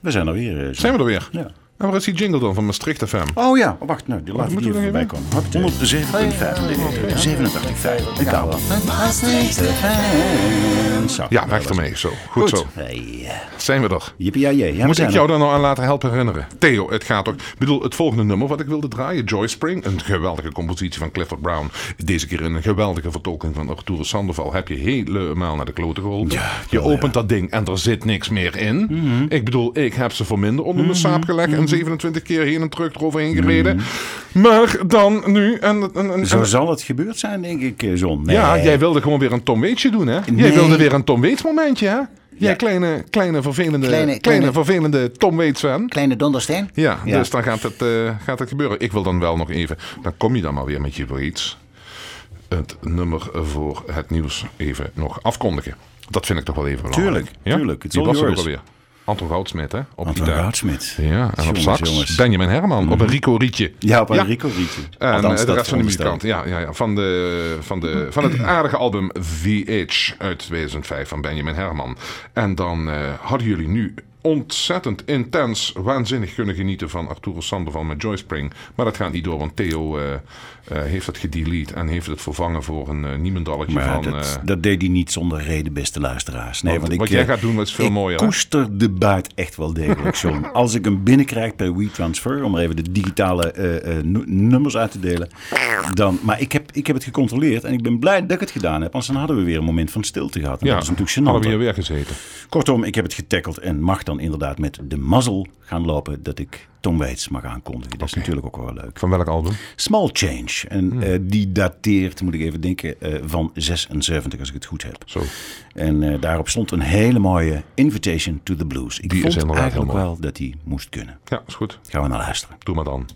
We zijn er weer. eh. Zijn we er weer? Ja. En waar is die jingle dan van Maastricht FM? Oh ja, oh, wacht. Nou, die laat ik hier voorbij komen. Hoppatee. 107.5, 87.5. De kabel. Zo. Ja, weg ermee. Zo. Goed, zo. Hey, Zijn we er. Jippie, ja. Ja, Moet ik jou daar nou aan laten helpen herinneren? Theo, het gaat toch... Ik bedoel, het volgende nummer wat ik wilde draaien, Joy Spring. Een geweldige compositie van Clifford Brown. Deze keer in een geweldige vertolking van Arturo Sandoval. Heb je helemaal naar de kloten geholpen. je opent dat ding en er zit niks meer in. Mhm. Ik bedoel, ik heb ze voor minder onder mijn saap gelegd. En 27 keer heen en terug eroverheen Mhm. gereden. Maar dan nu... En, en, en, Zo en- zal het gebeurd zijn, denk ik, eh, John. Nee. ja, jij wilde gewoon weer een Tom Waitsje doen, hè? Jij Nee. wilde weer een Tom Waits momentje, hè? Jij Ja. kleine, kleine, vervelende, kleine, Kleine- kleine- vervelende Tom Waits fan. Kleine dondersteen? Ja, Ja. dus dan gaat het, eh, gaat het gebeuren. Ik wil dan wel nog even, dan kom je dan maar weer met je Waits. Het nummer voor het nieuws even nog afkondigen. Dat vind ik toch wel even belangrijk. Tuurlijk, ja? tuurlijk. It's Die all was er ook alweer. Anton Goudsmit, hè? Op Anton. Goudsmit. Ja, en op Jongens, sax jongens. Benjamin Herman. Op een Rico Rietje. Ja, op een Rico Rietje. En Althans, eh, de rest van de muzikanten. Ja, ja, ja. Van, de, van, de, van het aardige album VH uit 2005 van Benjamin Herman. En dan eh, hadden jullie nu ontzettend intens, waanzinnig kunnen genieten van Arturo Sandoval met Joy Spring. Maar dat gaat niet door, want Theo eh, eh, heeft het gedelete en heeft het vervangen voor een eh niemendalletje Maar van... dat, eh, dat deed hij niet zonder reden, beste luisteraars. Nee, Want want ik, wat jij gaat doen is veel ik mooier, hè? koester de buit echt wel degelijk, John. Als ik hem binnenkrijg per WeTransfer, om er even de digitale nu- nummers uit te delen. Dan, maar ik heb, ik heb het gecontroleerd en ik ben blij dat ik het gedaan heb. Anders dan hadden we weer een moment van stilte gehad. En ja, dat is natuurlijk gênant. hadden we hier weer gezeten. Kortom, ik heb het getackeld en mag dan inderdaad met de mazzel gaan lopen dat ik Tom Waits mag aankondigen. Dat is natuurlijk ook wel leuk. Van welk album? Small Change. En eh, die dateert, moet ik even denken, eh, van 76 als ik het goed heb. Zo. En eh, daarop stond een hele mooie Invitation to the Blues. Ik Die vond eigenlijk wel dat die moest kunnen. Ja, is goed. Gaan we naar luisteren. Doe maar dan.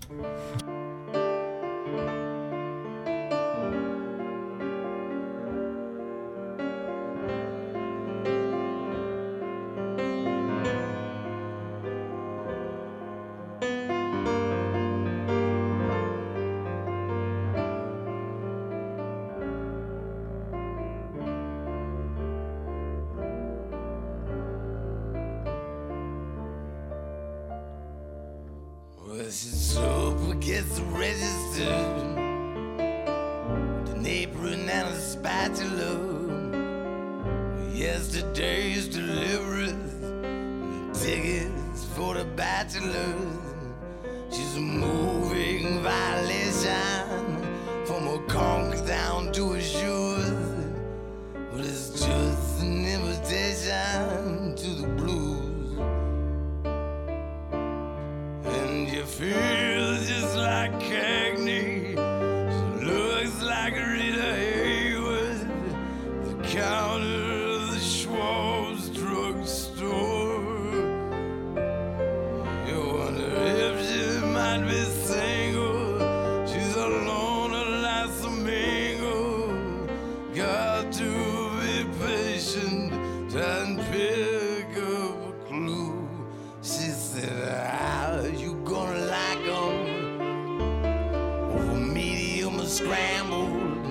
Scrambled.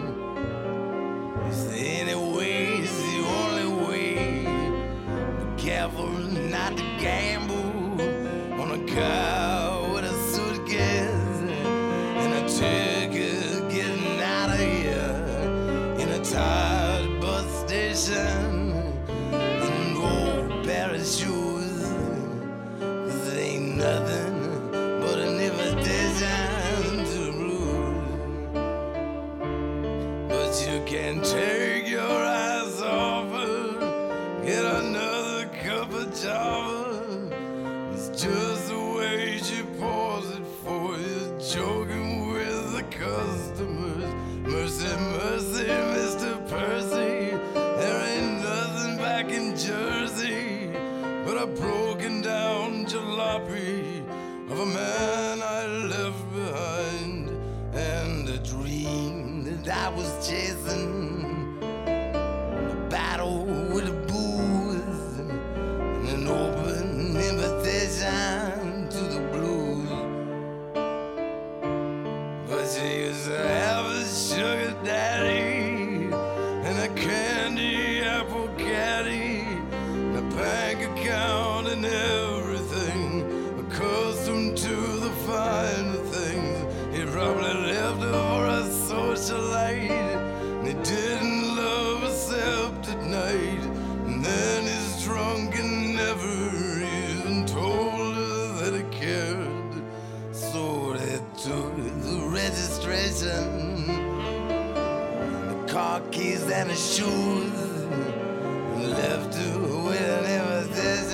Is there any way? Is the only way? Be careful not to gamble tennis shoes. Left to win, this.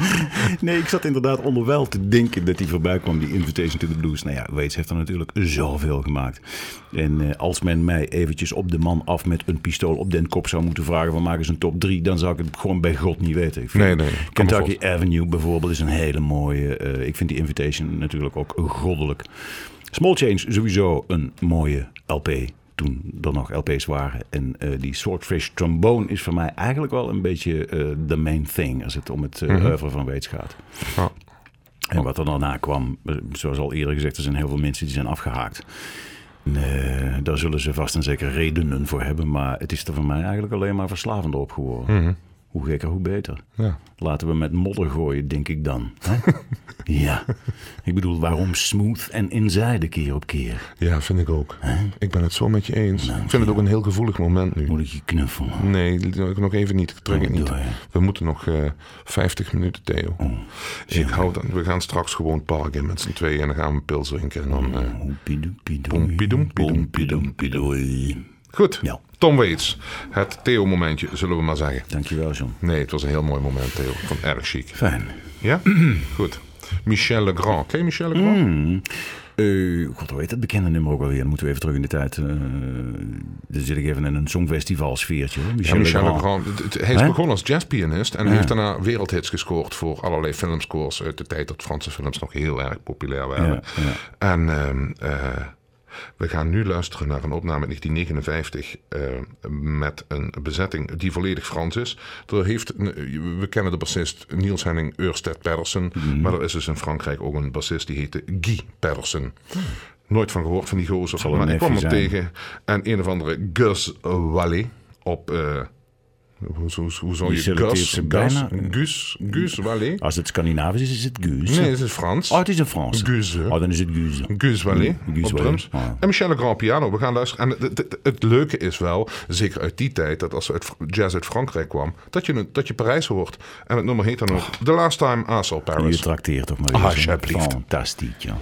Nee, ik zat inderdaad onderwijl te denken dat hij voorbij kwam, die Invitation to the Blues. Nou ja, Waits heeft er natuurlijk zoveel gemaakt. En eh, als men mij eventjes op de man af met een pistool op den kop zou moeten vragen van maak eens een top 3, dan zou ik het gewoon bij God niet weten. Ik vind Nee, nee, Kentucky Avenue bijvoorbeeld is een hele mooie. eh, ik vind die Invitation natuurlijk ook goddelijk. Small Change sowieso een mooie LP. Toen er nog LP's waren. En eh, die Swordfish Trombone is voor mij eigenlijk wel een beetje eh, de main thing. Als het om het uh, oeuvre van Waits gaat. Ja. En wat er daarna kwam, eh, zoals al eerder gezegd, er zijn heel veel mensen die zijn afgehaakt. Eh, daar zullen ze vast en zeker redenen voor hebben. Maar het is er voor mij eigenlijk alleen maar verslavender op geworden. Hoe gekker, hoe beter. Ja. Laten we met modder gooien, denk ik dan. Hè? ja. Ik bedoel, waarom smooth en inzijde keer op keer? ja, vind ik ook. Ik ben het zo met je eens. ik vind het ook een heel gevoelig moment nu. Moet ik je knuffelen? Nee, nog even niet. Ik trek het Oh, niet. doe, hè. We moeten nog eh 50 minuten, Theo. ik hou dan, we gaan straks gewoon het park in met z'n tweeën en dan gaan we een pils drinken. En dan, eh, Poempidoempidoei. Poempidoempidoem. Poempidoempidoei. Goed, Ja. Tom Waits. Het Theo-momentje, zullen we maar zeggen. Dankjewel, John. Nee, het was een heel mooi moment, Theo. Ik vond het erg chic. Fijn. Ja? Goed. Michel Legrand. Ken je Michel Legrand? Mm. Eh, God, hoe heet dat bekende nummer ook alweer? Dan moeten we even terug in de tijd. eh dan zit ik even in een songfestival sfeertje. hoor. Ja, Michel, Michel Legrand. Hij is begonnen als jazzpianist en Ja. heeft daarna wereldhits gescoord voor allerlei filmscores uit de tijd dat Franse films nog heel erg populair waren. Ja, ja. En ehm, eh, we gaan nu luisteren naar een opname uit 1959 eh, met een bezetting die volledig Frans is. Er heeft, een- we kennen de bassist Niels Henning Ørsted Pedersen, Mhm. maar er is dus in Frankrijk ook een bassist die heette Guy Pedersen. Nooit van gehoord van die gozer, maar ik kwam hem tegen. En een of andere Gus Wally op... eh, hoe, hoe, hoe zou Je je Gus, Gus, bijna. Gus, Gus? Als het Scandinavisch is, is het Guus. Nee, het is Frans. Oh, het is een Frans. Guze. Oh, dan is het Guus. Gus Gus op drums. Ah. En Michel Legrand piano. We gaan luisteren. En het, het, het leuke is wel, zeker uit die tijd, dat als uit jazz uit Frankrijk kwam, dat je, een- dat je Parijs hoort. En het nummer heet dan ook The Last Time I Saw Je Paris. trakteert toch maar Ah, alsjeblieft. Fantastisch, ja.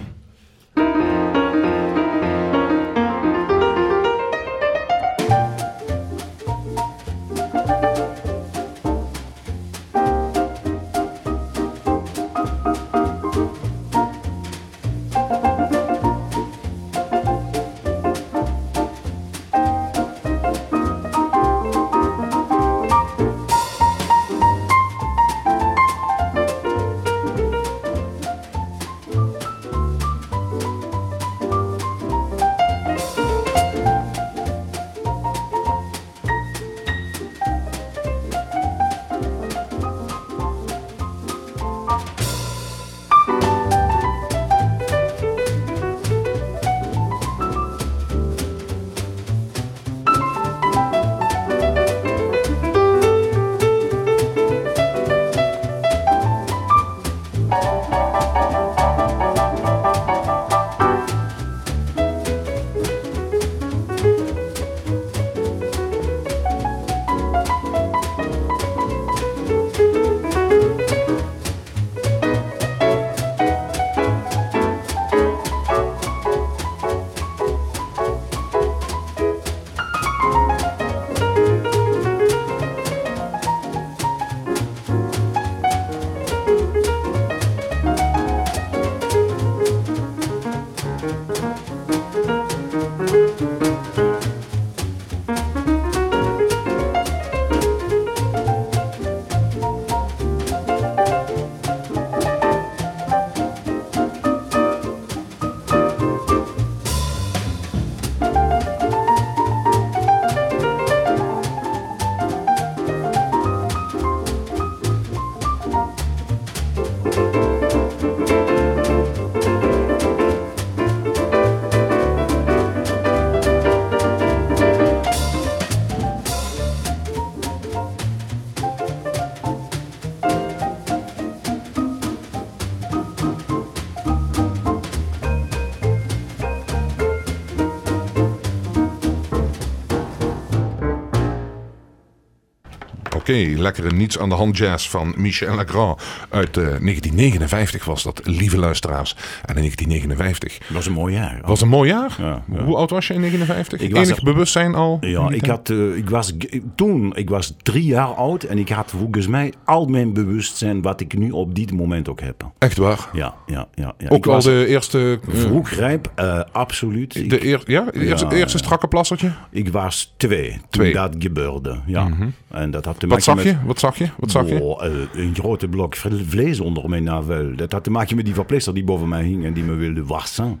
Lekkere niets aan de hand jazz van Michel Legrand. Uit eh, 1959 was dat, lieve luisteraars. En in 1959 Dat was een mooi jaar. was een mooi jaar. Ja, ja. Hoe oud was je in 59? Ik Enig er- bewustzijn al? Ja, ik, had, eh, ik was toen, ik was drie jaar oud en ik had volgens mij al mijn bewustzijn wat ik nu op dit moment ook heb. Echt waar? Ja, ja, ja. ja. Ook al de eerste... eh, vroeg rijp, eh, absoluut. de eer, ja, de eerste, Ja, strakke plassertje? ik was twee toen Twee. Mhm. dat gebeurde. Ja. En dat had te Wat maken zag met... je? Wat zag je? Wat zag je? Oh, een grote blok vle- vlees onder mijn navel. Dat had te maken met die verpleegster die boven mij hing en die me wilde wassen.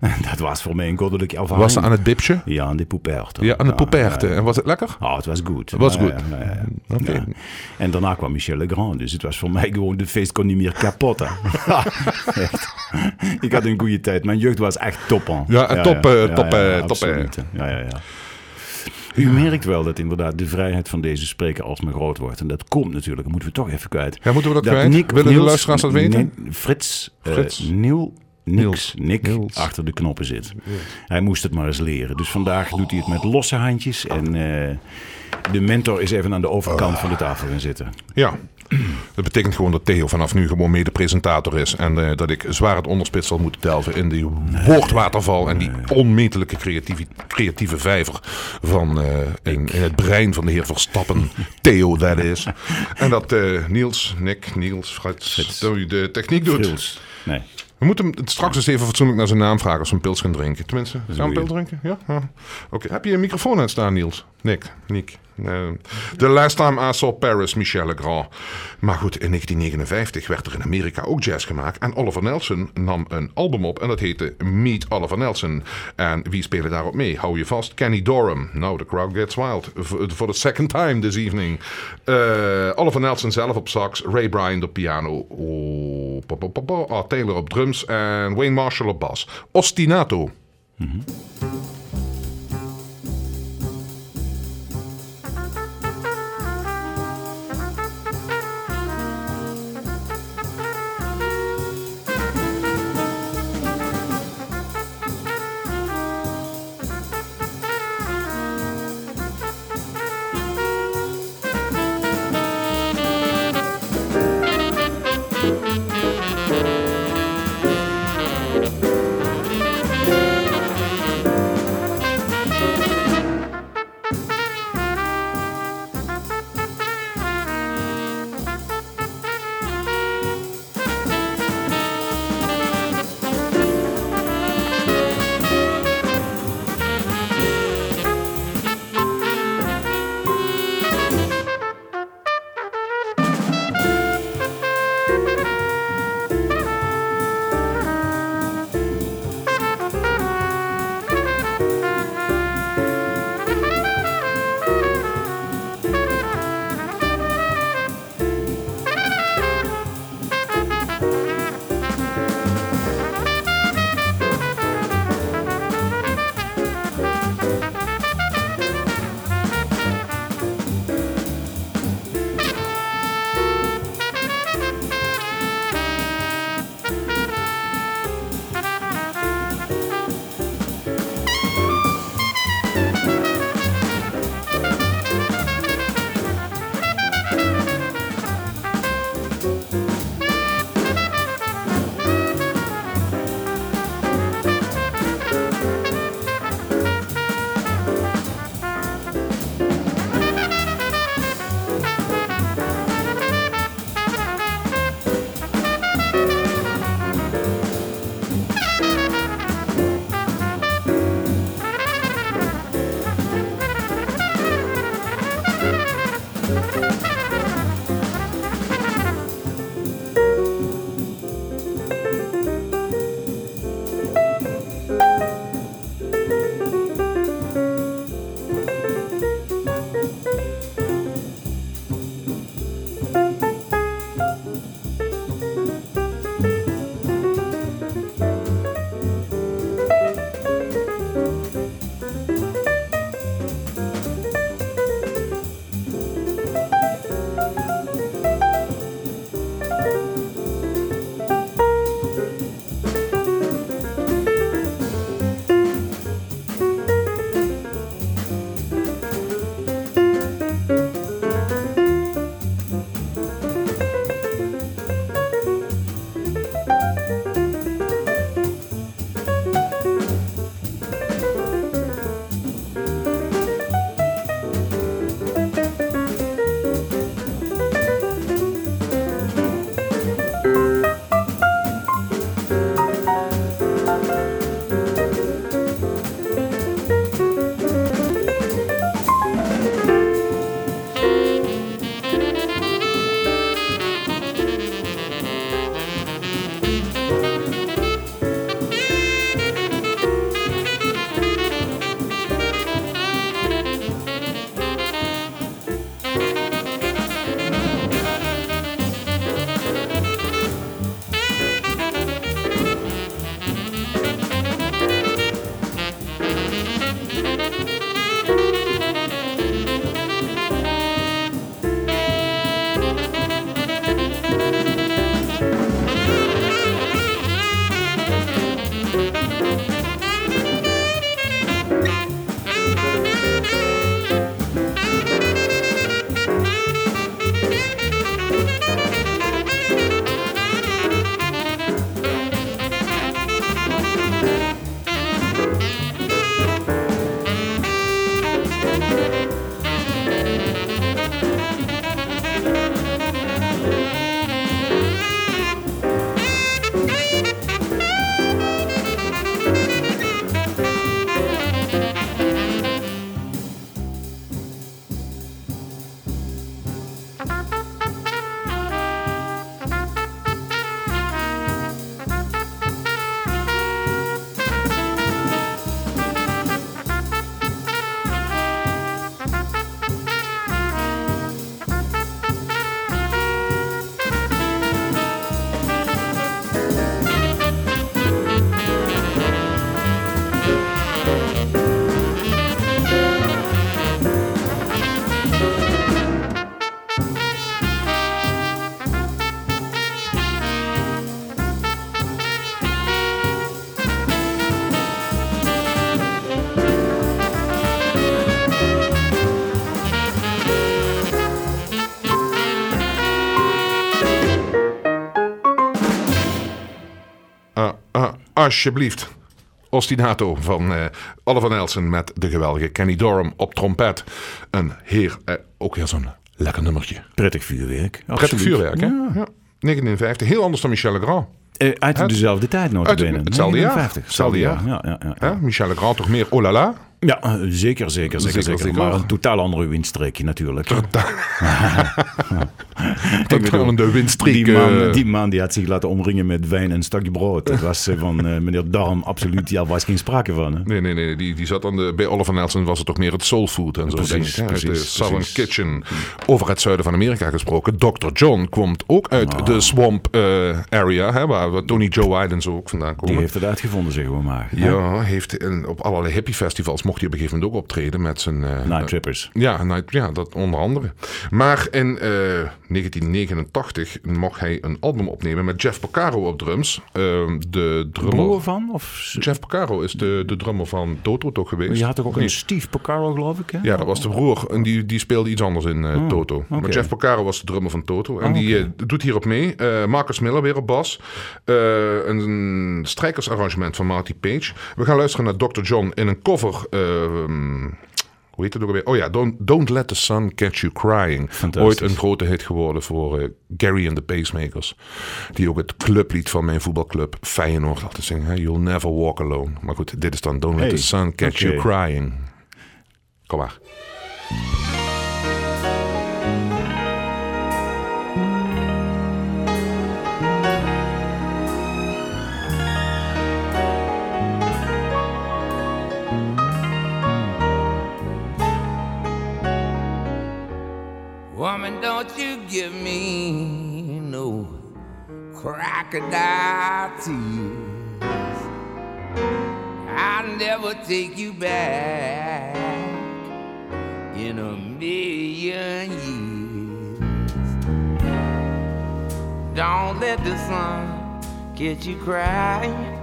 Dat was voor mij een goddelijke ervaring. Was ze aan het bipje? Ja, aan de poeperte. Ja, aan de poeperte. ja. En was het lekker? Oh, het was goed. was Ja, goed. ja, ja. En daarna kwam Michel Legrand. Dus het was voor mij gewoon, de feest kon niet meer kapot. Echt. Ik had een goede tijd. Mijn jeugd was echt top. Ja, top, eh, top, eh, top, absoluut. Ja, ja, ja. U merkt wel dat inderdaad de vrijheid van deze spreker alsmaar groot wordt. En dat komt natuurlijk, dat moeten we toch even kwijt. Ja, moeten we dat kwijt? Willen de luisteraars dat weten? Frits, eh, Frits. Niel, Niels. Niks, Nick Niels. achter de knoppen zit. Hij moest het maar eens leren. Dus vandaag doet hij het met losse handjes. En eh, de mentor is even aan de overkant van de tafel gaan zitten. Ja. Dat betekent gewoon dat Theo vanaf nu gewoon mede-presentator is. En eh, dat ik zwaar het onderspit zal moeten delven in die woordwaterval. En die onmetelijke creatieve, creatieve vijver van eh, in, in het brein van de heer Verstappen. Theo, dat is. En dat eh, Niels, Nick, Niels, Frits, de techniek doet. Nee. We moeten hem straks eens even fatsoenlijk naar zijn naam vragen als we een pils gaan drinken. Tenminste, gaan we een pil drinken? Ja? ja. Oké, heb je een microfoon aan staan, Niels? Nick, Nick. The Last Time I Saw Paris, Michel Legrand. Maar goed, in 1959 werd er in Amerika ook jazz gemaakt. En Oliver Nelson nam een album op en dat heette Meet Oliver Nelson. En wie spelen daarop mee? Hou je vast, Kenny Dorham. Nou, the crowd gets wild. For the second time this evening. Eh, Oliver Nelson zelf op sax, Ray Bryant op piano, oh, Art Taylor op drums en Wayne Marshall op bas. Ostinato. Alsjeblieft. Ostinato van eh, Oliver Nelson met de geweldige Kenny Dorham op trompet. Een heer, eh, ook weer zo'n lekker nummertje. Prettig vuurwerk. Prettig absoluut. vuurwerk, hè? Ja. Ja. 1950, heel anders dan Michel Legrand. Eh, uit dezelfde tijd nog. uit hetzelfde jaar. Hetzelfde jaar. Ja, ja, ja. Hè? Michel Legrand toch meer oh la la? Ja eh, zeker, zeker, zeker, Zeker, zeker. zeker. Maar een totaal andere windstreekje natuurlijk. Dat gewoon de windstreek. Die man, eh, die man die had zich laten omringen met wijn en stukje brood. Dat was eh, van eh, meneer Darm absoluut, ja, was geen sprake van. Hè? Nee, nee, nee. Die, die zat aan de, bij Oliver Nelson was het toch meer het soul food en zo, Precies, denk ik. Hè? Uit de precies, Southern precies. Kitchen. Over het zuiden van Amerika gesproken. Dr. John komt ook uit Ah. de swamp area, hè, waar Tony Joe White en zo ook vandaan komen. Die heeft het uitgevonden, zeggen we maar. hè? Ja, heeft in, op allerlei hippie festivals mocht hij op een gegeven moment ook optreden met zijn... eh, Night Trippers. ja, Night, ja, dat onder andere. Maar in eh, 1989 mocht hij een album opnemen met Jeff Porcaro op drums. Eh, de drummer... Broer van? Of... Jeff Porcaro is de, de drummer van Toto toch geweest? Je had toch ook een. Steve Porcaro, geloof ik? Hè? Ja, dat was de broer. En die, die speelde iets anders in eh, Toto. Maar Oh. Jeff Porcaro was de drummer van Toto. En Oh, die eh, doet hierop mee. Eh, Marcus Miller weer op bas. Eh, een strijkersarrangement van Marty Page. We gaan luisteren naar Dr. John in een cover. Ehm, hoe heet het ook alweer? Oh ja, Don't, Don't Let the Sun Catch You Crying. Ooit een grote hit geworden voor eh, Gary and the Pacemakers. Die ook het clublied van mijn voetbalclub Feyenoord laten zingen. hè. You'll never walk alone. Maar goed, dit is dan Don't Let the Sun Catch You. Crying. Kom maar. Give me no crocodile tears. I'll never take you back in a million years. Don't let the sun get you crying.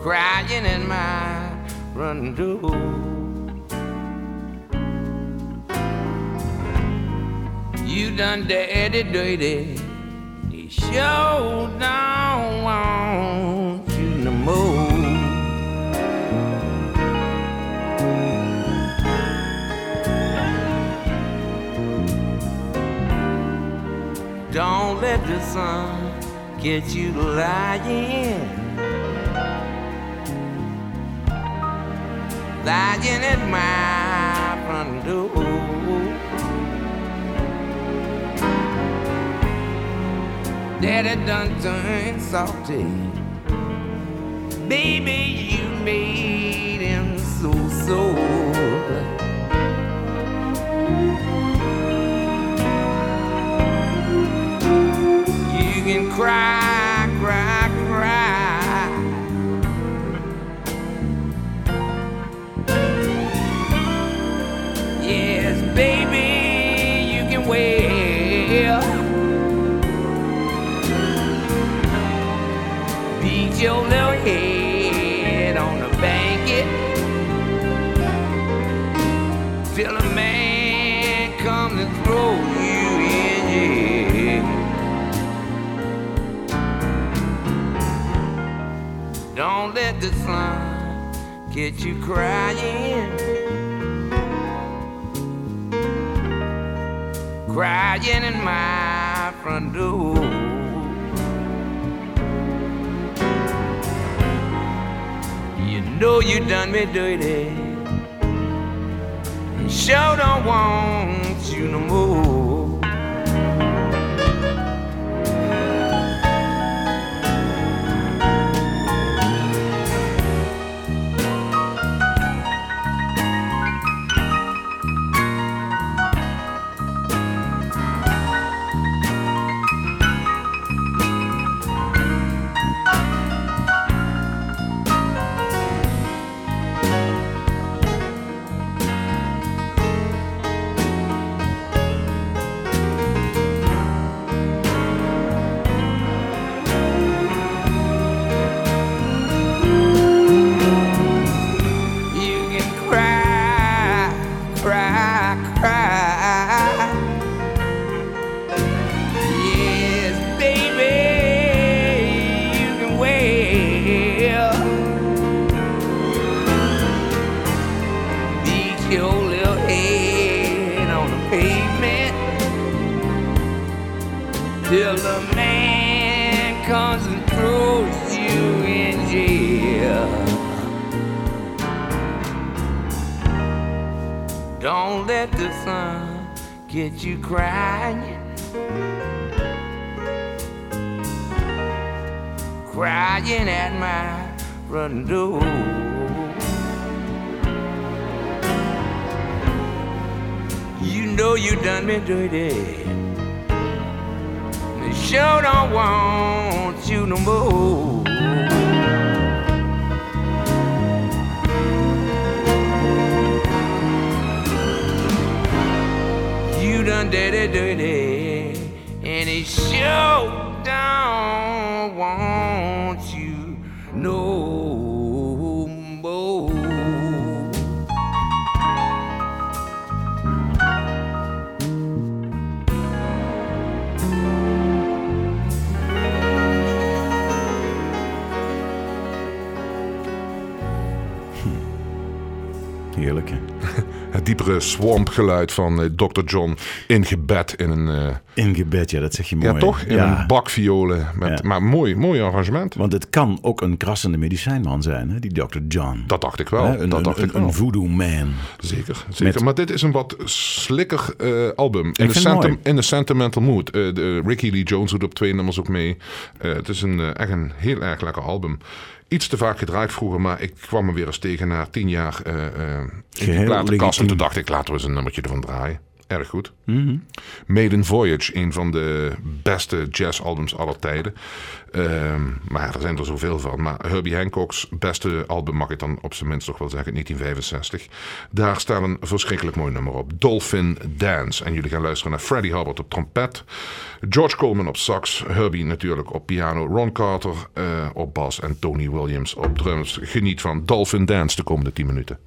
Crying in my front door. You done dirty, dirty. They sure don't want you no more. Don't let the sun get you lying. Lying at my front door. Daddy done turned salty. Baby, you made him so sore. You can cry, cry, Don't let the sun get you crying. Crying in my front door. You know you done me dirty. Sure don't want you no more. Don't let the sun get you crying. Crying at my front door. You know you done me dirty. They sure don't want you no more. Dirty, dirty, and he sure don't want Het diepere swampgeluid van eh, Dr. John in gebed in een... eh, In gebed, ja, dat zeg je mooi. ja, toch? In Ja, een bak violen. Met, Ja. Maar mooi, mooi arrangement. Want het kan ook een krassende medicijnman zijn, hè? die Dr. John. Dat dacht ik wel. Hè, een, dat een, dacht een, ik wel. een voodoo man. Zeker, zeker. Met- Maar dit is een wat slikker eh, album. In de, in sentimental mood. De, Ricky Lee Jones doet op twee nummers ook mee. Het is een, echt een heel erg lekker album. Iets te vaak gedraaid vroeger, maar ik kwam er weer eens tegen na tien jaar eh, in die Geheel platenkast. En toen dacht ik, laten we eens een nummertje ervan draaien. Erg goed. Mhm. Maiden Voyage, een van de beste jazzalbums aller tijden. Ehm, maar er zijn er zoveel van. Maar Herbie Hancock's beste album mag ik dan op zijn minst toch wel zeggen, 1965. Daar staat een verschrikkelijk mooi nummer op. Dolphin Dance. En jullie gaan luisteren naar Freddie Hubbard op trompet. George Coleman op sax. Herbie natuurlijk op piano. Ron Carter eh, op bas. En Tony Williams op drums. Geniet van Dolphin Dance de komende 10 minuten.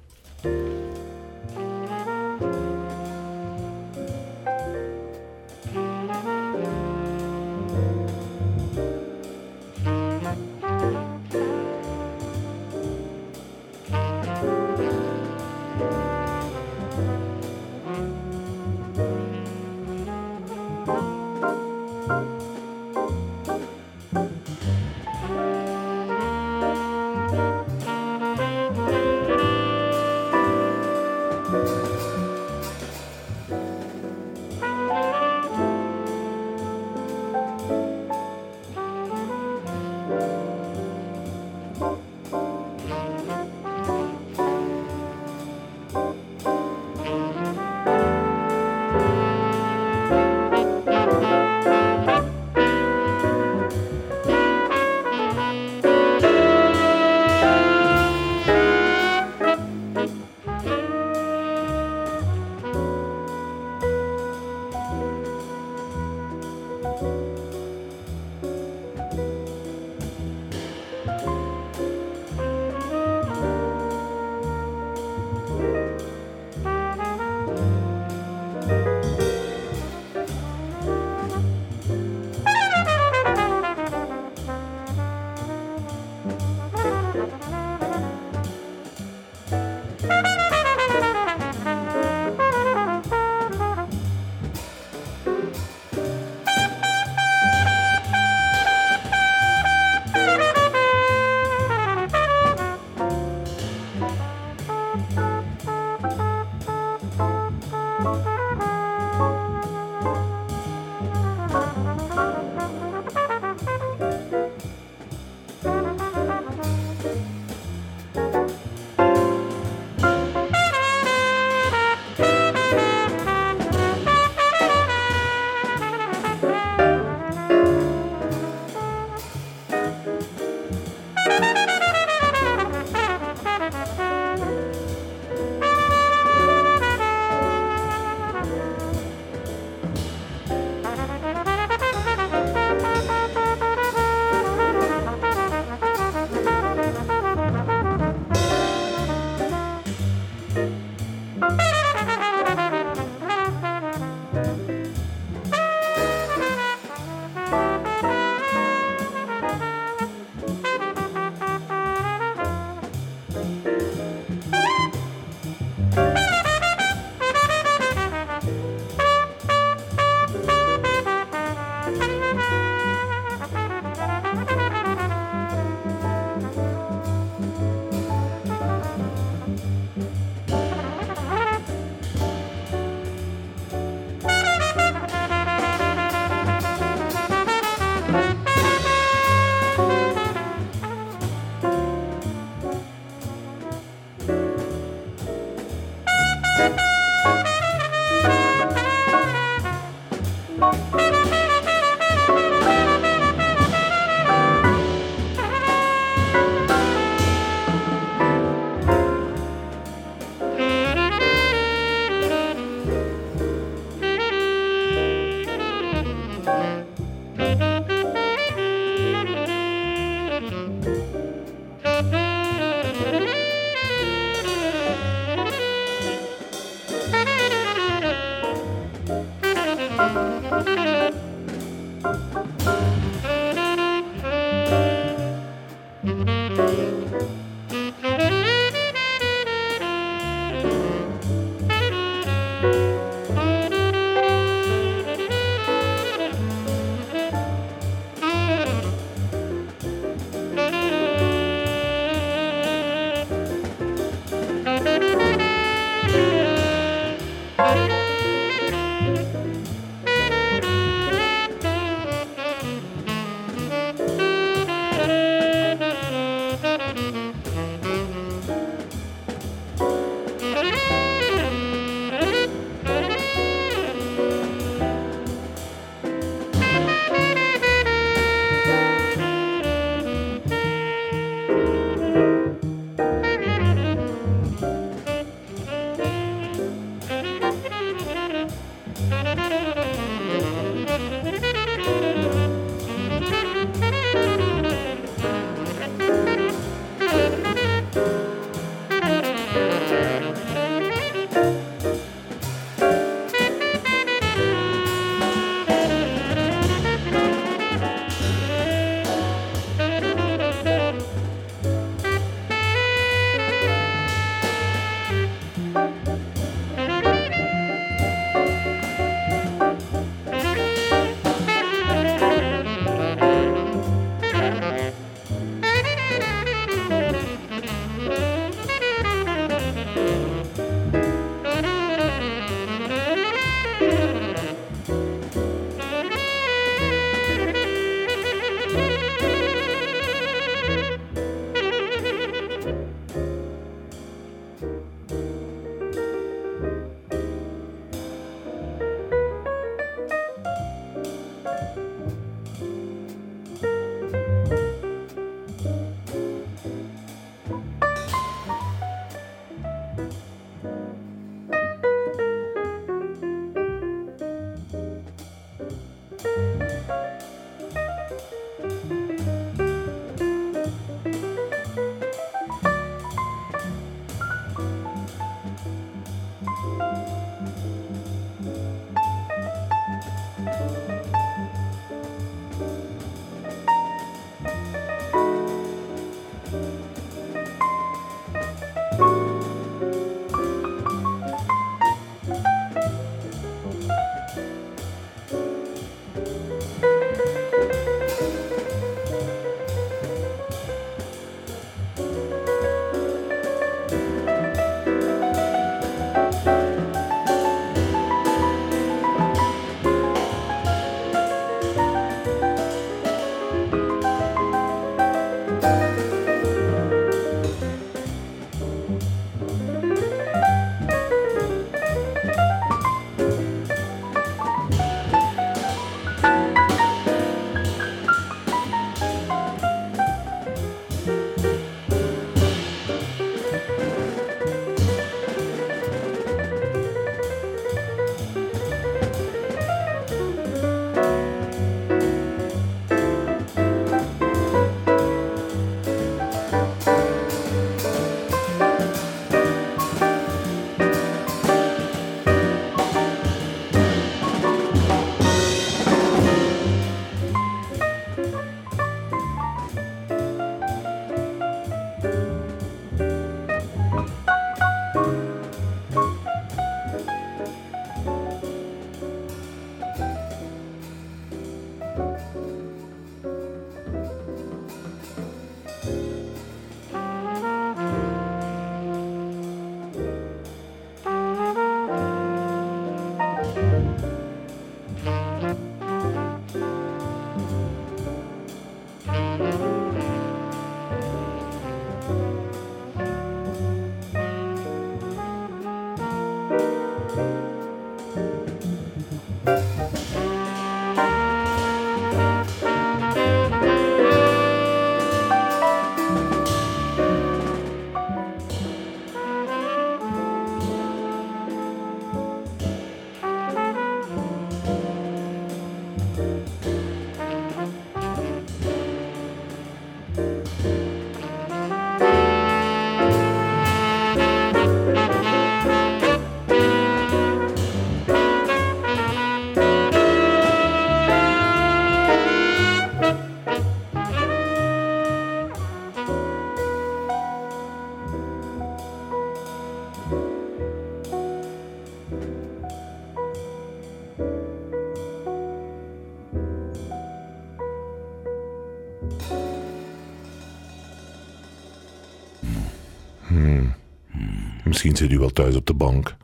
Misschien zit u wel thuis op de bank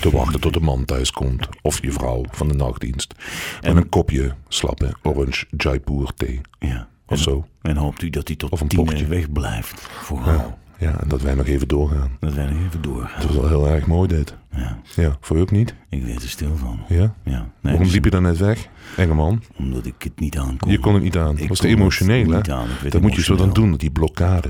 te wachten tot de man thuis komt. Of je vrouw van de nachtdienst. Met een kopje slappe orange Jaipur thee. Ja. Of En- zo. En hoopt u dat hij tot Of een tien pochtje. wegblijft. Vooral. Ja, en dat wij nog even doorgaan. Dat wij nog even doorgaan. Dat was wel heel erg mooi dit. Ja. Ja, voor u ook niet? Ik weet er stil van. Ja? Ja. Nee, Waarom dus- liep je dan net weg? Enge man. Omdat ik het niet aankon. Je kon het niet aan. Ik Dat was te kon emotioneel, hè? aan. Dat moet je zo dan doen, die blokkade.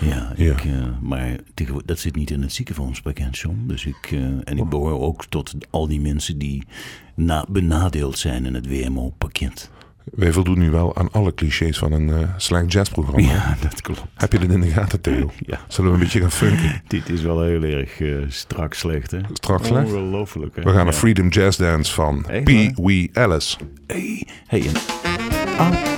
Ja, Ja. Ik, eh, maar dat zit niet in het ziekenfondspakket, John. Dus ik, eh, en Oh. ik behoor ook tot al die mensen die na, benadeeld zijn in het WMO-pakket. Wij voldoen nu wel aan alle clichés van een eh slecht jazzprogramma. Ja, dat klopt. Heb je dit in de gaten, Theo? Ja. Zullen we een beetje gaan funken? Dit is wel heel erg eh, strak slecht, hè? Strak slecht? Ongelooflijk, hè? We gaan Ja. naar Freedom Jazz Dance van Pee Wee Ellis. Hey, hey, en... Ah.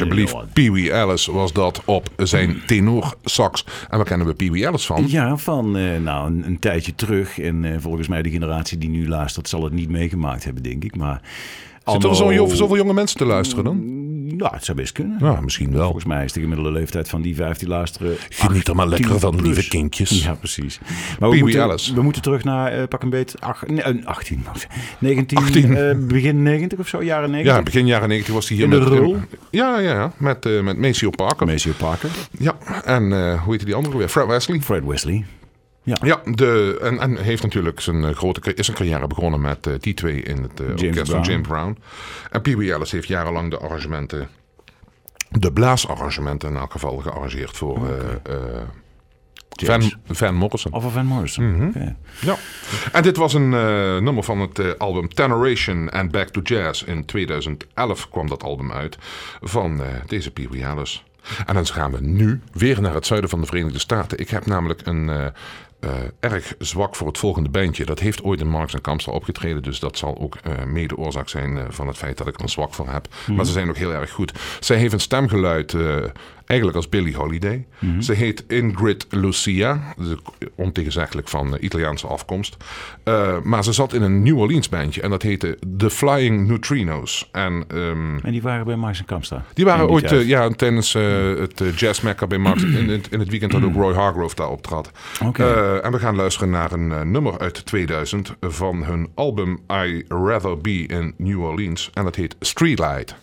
Alsjeblieft, Pee Wee Ellis was dat op zijn tenorsax. En waar kennen we Pee Wee Ellis van? Ja, van eh, nou, een, een tijdje terug. En eh, volgens mij de generatie die nu luistert zal het niet meegemaakt hebben, denk ik. Maar Zitten er zo, zoveel jonge mensen te luisteren dan? Nou, het zou best kunnen. Ja, misschien wel. Volgens mij is de gemiddelde leeftijd van die vijf die luisteren... Geniet er maar 18 lekker van, lieve kindjes. Ja, precies. Maar we moeten, we moeten terug naar eh, pak een beet ach, nee, eh, 18, 19, 18. eh, begin 90 of zo, jaren 90. Ja, begin jaren 90 was hij hier In de met... rol? Ja, ja, ja. Met, eh met Maceo Parker. Maceo Parker, Ja, en eh, hoe heet die andere weer? Fred Wesley. Fred Wesley. Ja, de, en, en heeft natuurlijk zijn eh, grote is zijn carrière begonnen met eh, die twee in het eh, orkest van. James Brown. En Pee Wee Ellis heeft jarenlang de arrangementen, de blaasarrangementen in elk geval gearrangeerd voor Van. Van Morrison. Of Van Morrison. Mhm. Ja. En dit was een nummer van het album Tenoration and Back to Jazz. In 2011 kwam dat album uit van eh, deze Pee Wee Ellis. En dan gaan we nu weer naar het zuiden van de Verenigde Staten. Ik heb namelijk een eh, erg zwak voor het volgende bandje. Dat heeft ooit in Marks Kamstel opgetreden. Dus dat zal ook eh, mede oorzaak zijn eh, van het feit dat ik er een zwak voor heb. Maar ze zijn ook heel erg goed. Zij heeft een stemgeluid eigenlijk als Billie Holiday. Ze heet Ingrid Lucia. Ontegenzeggelijk van eh, Italiaanse afkomst. Eh, maar ze zat in een New Orleans bandje. En dat heette The Flying Neutrinos. En... ehm, En die waren bij Max en Kamsta. die waren ooit eh, ja, tijdens het uh, Jazz Mecca bij Max in, het- in het weekend dat ook Roy Hargrove daar optrad. Eh, en we gaan luisteren naar een nummer uit 2000 van hun album I Rather Be in New Orleans. En dat heet Streetlight.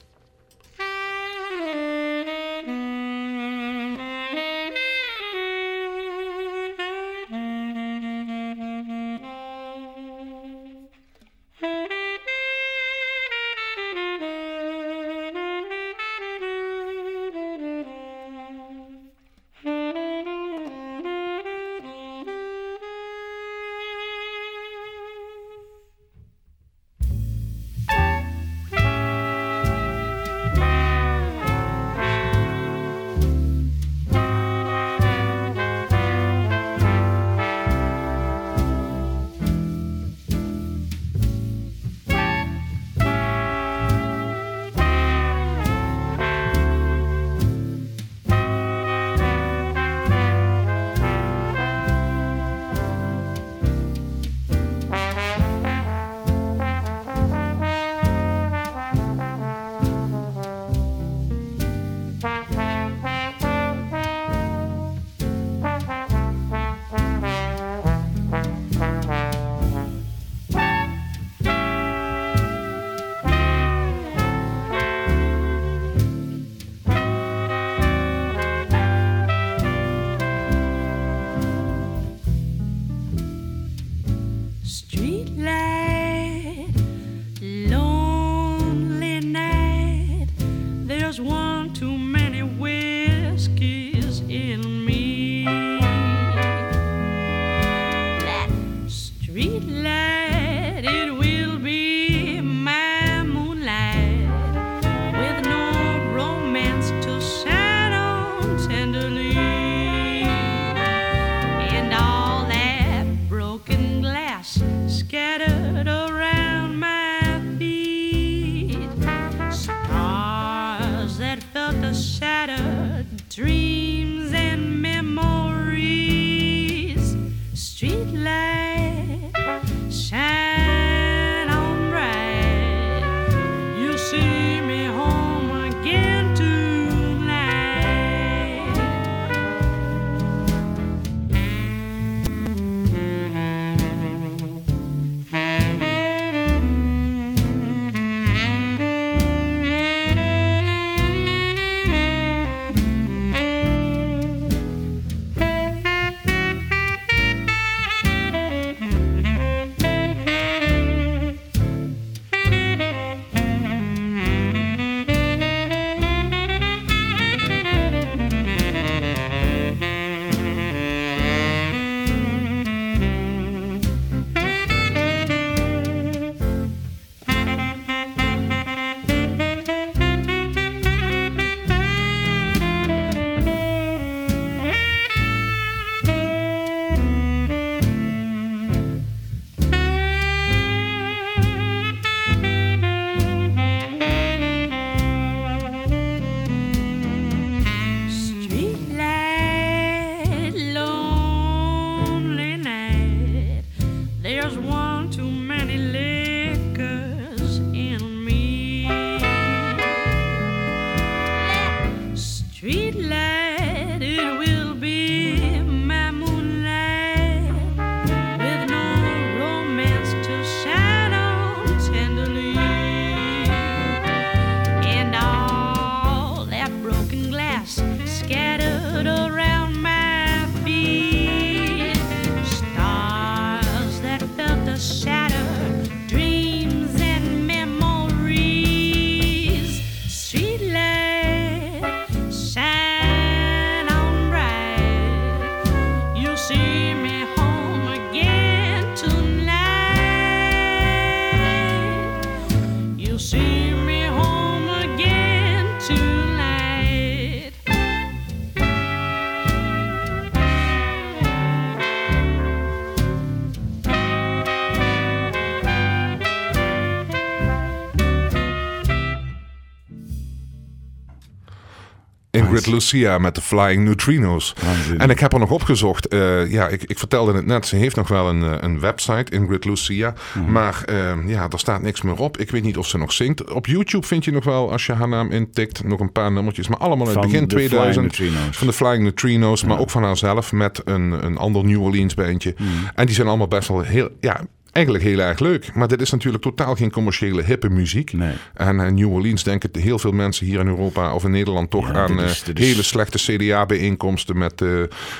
Ingrid Lucia met de Flying Neutrinos. Waanzinnig. En ik heb er nog opgezocht. eh, ja, ik, ik vertelde het net. Ze heeft nog wel een, eh, een website, Ingrid Lucia. Mhm. Maar eh, ja, daar staat niks meer op. Ik weet niet of ze nog zingt. Op YouTube vind je nog wel, als je haar naam intikt, nog een paar nummertjes. Maar allemaal in het Van begin de Flying 2000. Neutrinos. Van de Flying Neutrinos. Maar ook van haarzelf met een, een ander New Orleans bandje. Mhm. En die zijn allemaal best wel heel... Ja, Eigenlijk heel erg leuk. Maar dit is natuurlijk totaal geen commerciële hippe muziek. Nee. En eh, New Orleans denken heel veel mensen hier in Europa of in Nederland toch Ja, aan dit is- eh, dit is- hele slechte CDA-bijeenkomsten met eh,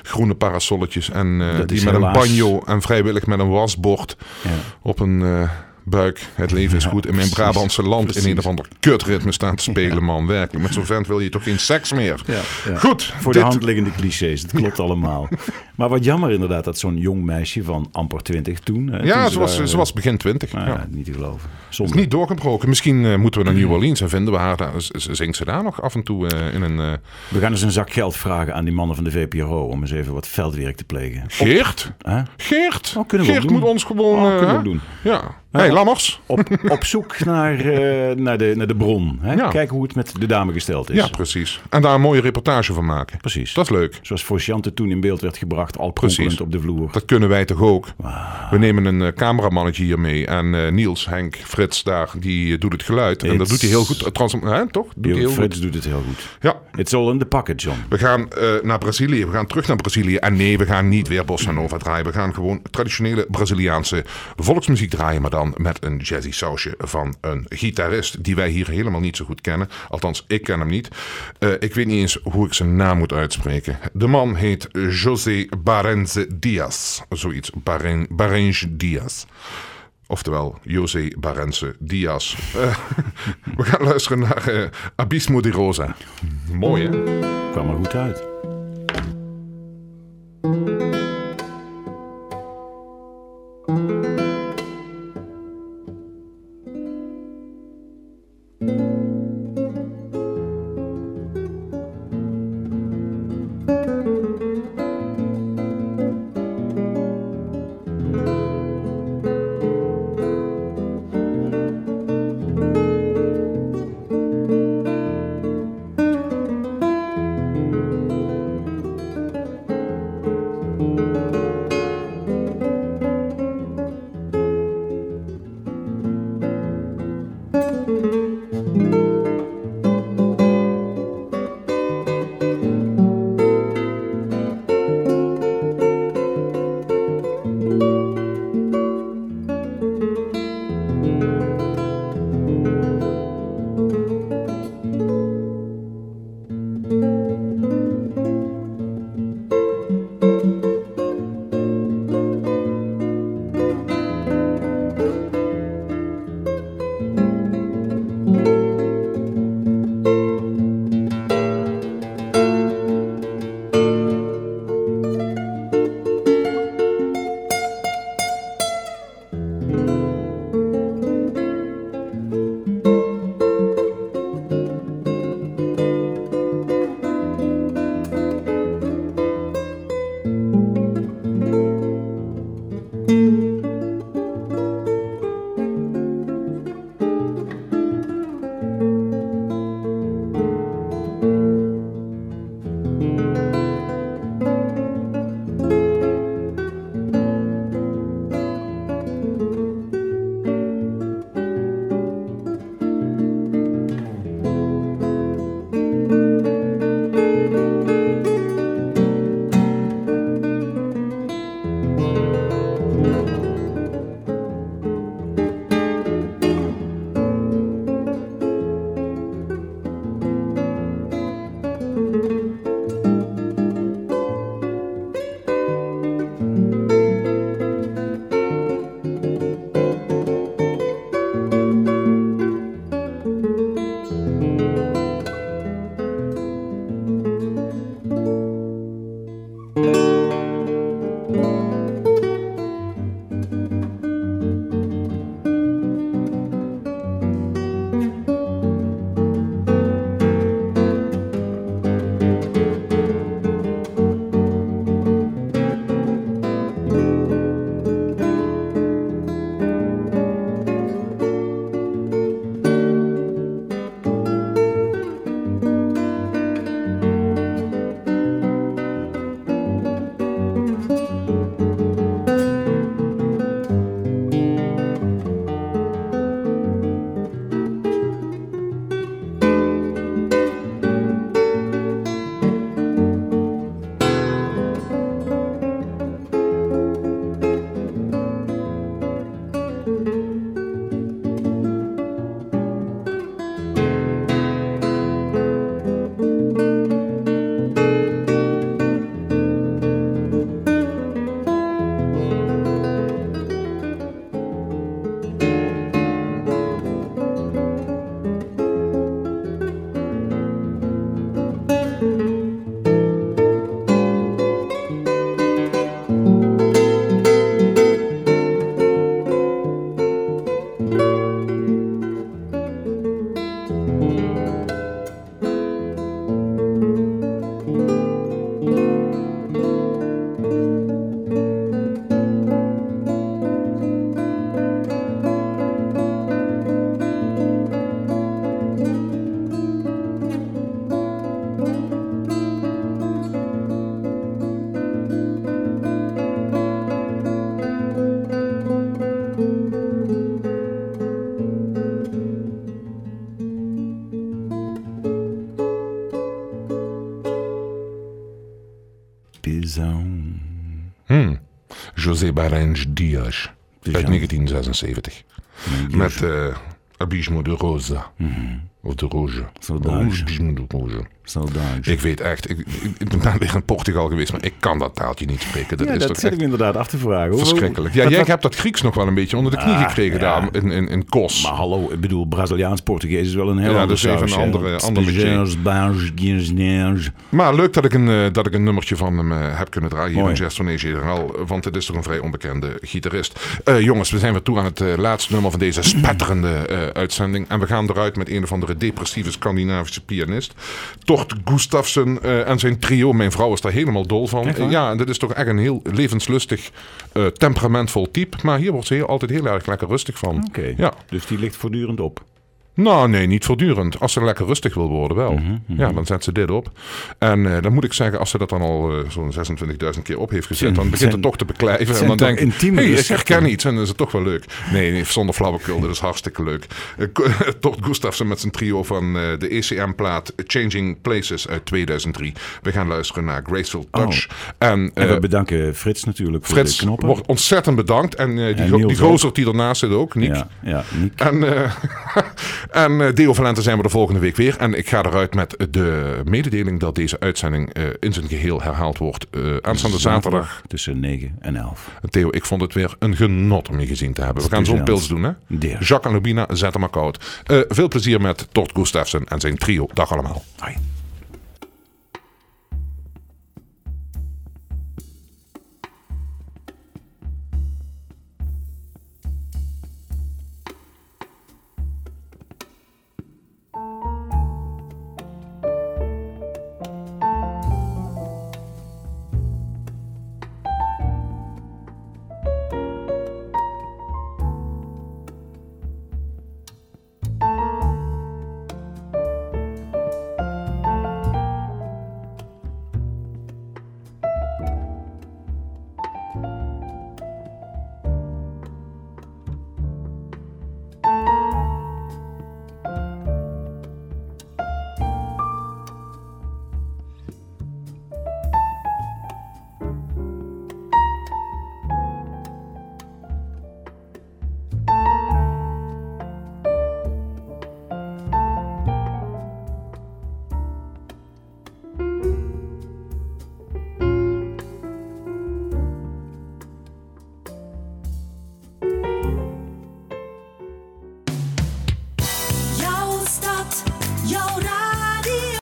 groene parasolletjes. En eh, die met helaas- een banjo en vrijwillig met een wasbord Ja. op een buik. Het leven is goed in mijn. Brabantse land Precies. in een of ander kutritme staan te spelen, man. Werkelijk. Met zo'n vent wil je toch geen seks meer. Goed. Voor dit- de hand liggende clichés, het klopt allemaal. Maar wat jammer inderdaad dat zo'n jong meisje van amper 20 toen... hè, Ja, toen ze was, daar, ze was begin twintig. nou ja. niet te geloven. Is niet doorgebroken. Misschien eh, moeten we naar New Orleans en vinden we haar daar. Zingt ze daar nog af en toe eh, in een... eh, We gaan eens een zak geld vragen aan die mannen van de VPRO... om eens even wat veldwerk te plegen. Geert? Hè? Geert? Oh, Geert moet ons gewoon... Oh, kunnen we doen. Ja. Hey, Lammers. Op, op zoek naar, eh, naar, de, naar de bron. Hè? Ja. Kijken hoe het met de dame gesteld is. Ja, precies. En daar een mooie reportage van maken. Precies. Dat is leuk. Zoals Fosjante toen in beeld werd gebracht, al Precies. op de vloer. Dat kunnen wij toch ook? We nemen een uh, cameramannetje hier mee. En eh, Niels, Henk, Frits daar, die doet het geluid. En dat doet hij heel goed. Trans- hè, toch? Doet heel Frits goed. doet het heel goed. Ja. It's all in the pocket, John. We gaan naar Brazilië. We gaan terug naar Brazilië. En nee, we gaan niet weer Bossa Nova draaien. We gaan gewoon traditionele Braziliaanse volksmuziek draaien. Maar dan met een jazzy sausje van een gitarist. Die wij hier helemaal niet zo goed kennen. Althans, ik ken hem niet. Eh, ik weet niet eens hoe ik zijn naam moet uitspreken. De man heet José Barenze Diaz. Zoiets. Baren, Barenze Diaz. Oftewel, José Barense Diaz. Eh, we gaan luisteren naar eh, Abismo di Rosa. Mooi, hè? Kwam er goed uit. Uit Jean. 1976. Met eh Abismo de Rosa. Of de Roge. Saudade. Abismo de. Ik weet echt, ik, ben weer in Portugal geweest, maar ik kan dat taaltje niet spreken. Dat ja, is dat toch zit ik inderdaad af te vragen. Verschrikkelijk. Ja, jij wat- hebt dat Grieks nog wel een beetje onder de knie Ah, gekregen ja. daar in, in, in Kos. Maar hallo, ik bedoel, Braziliaans-Portugees is wel een heel Ja, ander dat is even een andere- Maar leuk dat ik een, eh, dat ik een nummertje van hem eh, heb kunnen draaien hier Mooi. in Jazz Tournee Generaal. Want het is toch een vrij onbekende gitarist. Eh, jongens, we zijn weer toe aan het laatste nummer van deze spetterende uitzending. En we gaan eruit met een of andere depressieve Scandinavische pianist. Tort Gustafsson eh, en zijn trio. Mijn vrouw is daar helemaal dol van. Echt ja, en dit is toch echt een heel levenslustig, eh, temperamentvol type. Maar hier wordt ze heel, altijd heel erg lekker rustig van. Oké, Ja. dus die ligt voortdurend op. Nou, nee, niet voortdurend. Als ze lekker rustig wil worden, wel. Mhm, Ja, dan zet ze dit op. En eh, dan moet ik zeggen, als ze dat dan al eh, zo'n 26.000 keer op heeft gezet, dan begint zijn- het toch te beklijven. En dan denk ik, hey, ik recepten. herken iets. En dan is het toch wel leuk. Nee, nee zonder flauwekul, dat is hartstikke leuk. Uh, Tort Gustafsson met zijn trio van eh, de ECM-plaat Changing Places uit 2003. We gaan luisteren naar Graceful Touch. En, En eh, we bedanken Frits natuurlijk voor Frits de knoppen. wordt ontzettend bedankt. En eh, die, En die gozer die ernaast zit ook, Niek. Ja, ja, Niek. En, eh en eh, Deo Valente zijn we de volgende week weer. En ik ga eruit met de mededeling dat deze uitzending eh, in zijn geheel herhaald wordt. eh aanstaande zaterdag. Tussen 9 en 11. En Theo, ik vond het weer een genot om je gezien te hebben. We gaan zo'n pils doen, hè? Deer. Jacques en Lubina, zet hem maar koud. Veel plezier met Tort Gustafsson en zijn trio. Dag allemaal. Hoi.